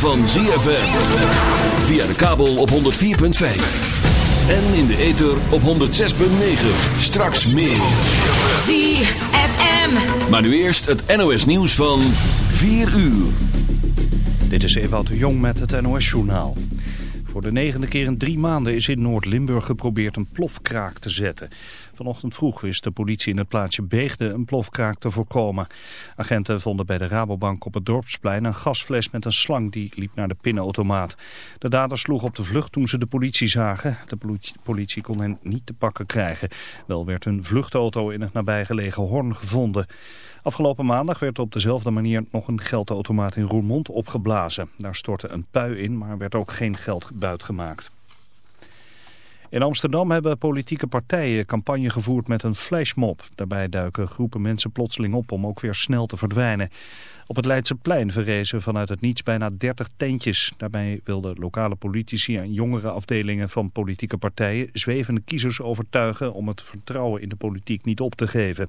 van ZFM. Via de kabel op 104.5. En in de ether op 106.9. Straks meer. ZFM. Maar nu eerst het NOS nieuws van 4 uur. Dit is Ewout de Jong met het NOS-journaal. Voor de negende keer in drie maanden is in Noord-Limburg geprobeerd een plofkraak te zetten. Vanochtend vroeg wist de politie in het plaatsje Beegde een plofkraak te voorkomen. Agenten vonden bij de Rabobank op het dorpsplein een gasfles met een slang die liep naar de pinautomaat. De daders sloegen op de vlucht toen ze de politie zagen. De politie, kon hen niet te pakken krijgen. Wel werd een vluchtauto in het nabijgelegen Horn gevonden. Afgelopen maandag werd op dezelfde manier nog een geldautomaat in Roermond opgeblazen. Daar stortte een pui in, maar werd ook geen geld buitgemaakt. In Amsterdam hebben politieke partijen campagne gevoerd met een flashmob. Daarbij duiken groepen mensen plotseling op om ook weer snel te verdwijnen. Op het Leidseplein verrezen vanuit het niets bijna 30 tentjes. Daarbij wilden lokale politici en jongere afdelingen van politieke partijen zwevende kiezers overtuigen om het vertrouwen in de politiek niet op te geven.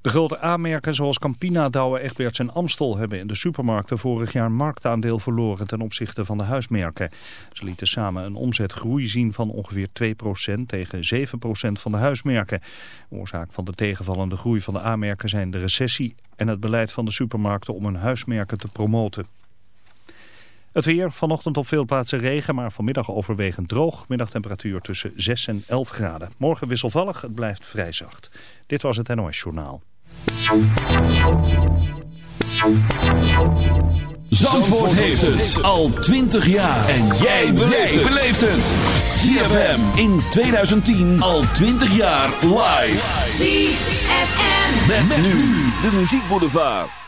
De grote aanmerken zoals Campina, Douwe, Egberts en Amstel hebben in de supermarkten vorig jaar marktaandeel verloren ten opzichte van de huismerken. Ze lieten samen een omzetgroei zien van ongeveer 2% tegen 7% van de huismerken. Oorzaak van de tegenvallende groei van de aanmerken zijn de recessie en het beleid van de supermarkten om hun huismerken te promoten. Het weer, vanochtend op veel plaatsen regen, maar vanmiddag overwegend droog. Middagtemperatuur tussen 6 en 11 graden. Morgen wisselvallig, het blijft vrij zacht. Dit was het NOS Journaal. Zandvoort heeft het al 20 jaar. En jij beleeft het. ZFM in 2010 al 20 jaar live. ZFM. Met, nu de muziekboulevard.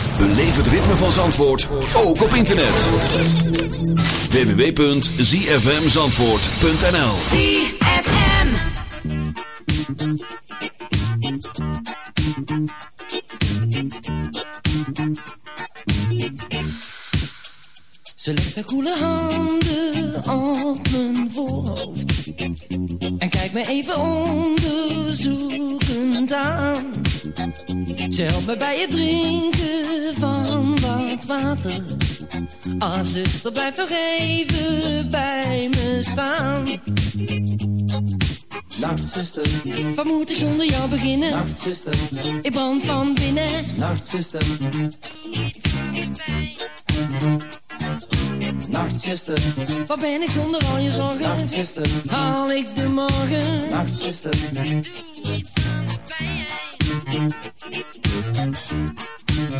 Beleef het ritme van Zandvoort, ook op internet. www.zfmzandvoort.nl ZFM. Ze legt haar koele handen op mijn voorhoofd En kijkt me even onderzoekend aan Ze helpt me bij het drinken van wat water Ah zuster blijf nog even bij me staan Nacht, zuster. Wat moet ik zonder jou beginnen? Nacht, zuster. Ik brand van binnen Nacht, zuster. Nacht, zuster. Wat ben ik zonder al je zorgen? Nacht, zuster. Haal ik de morgen? Nacht, zuster.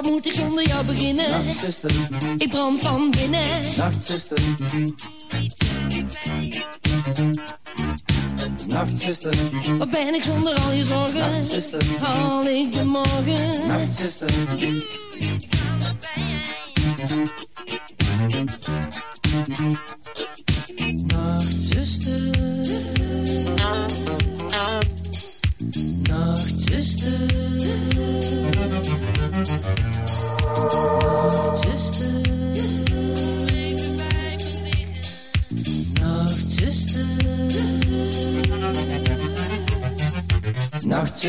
Wat moet ik zonder jou beginnen? Nacht, zuster. Ik brand van binnen. Nacht, zuster. Nacht, zuster. Wat ben ik zonder al je zorgen? Nacht, zuster. Haal ik de morgen? Nacht, zuster. Nacht,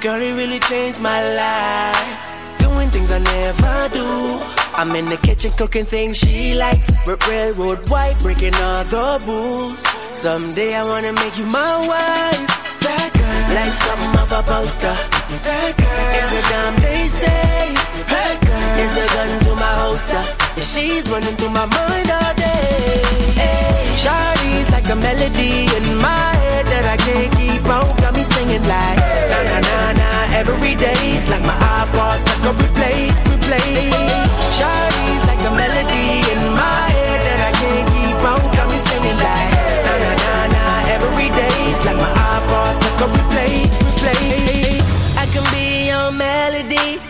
Girl, it really changed my life. Doing things I never do. I'm in the kitchen cooking things she likes. R- railroad white, breaking all the rules. Someday I wanna make you my wife. That girl, like something of a poster. That girl is a damn they say. Is a gun to my holster. And she's running through my mind all day. Hey, Shawty's like a melody in my head that I can't keep on. Got me singing like na na na na. Every day's like my iPod stuck on replay, replay. Shawty's like a melody in my head that I can't keep on. Got me singing like na na na na. Every day's like my iPod stuck on replay, replay. I can be your melody.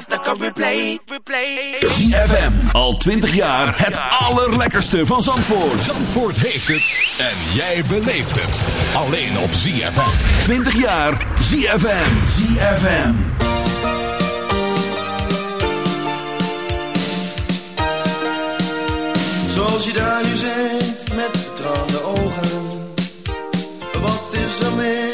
stuck on replay, replay. ZFM, al 20 jaar het allerlekkerste van Zandvoort. Zandvoort heeft het en jij beleeft het. Alleen op ZFM. 20 jaar ZFM. ZFM. Zoals je daar nu zit met betraande ogen. Wat is er mis?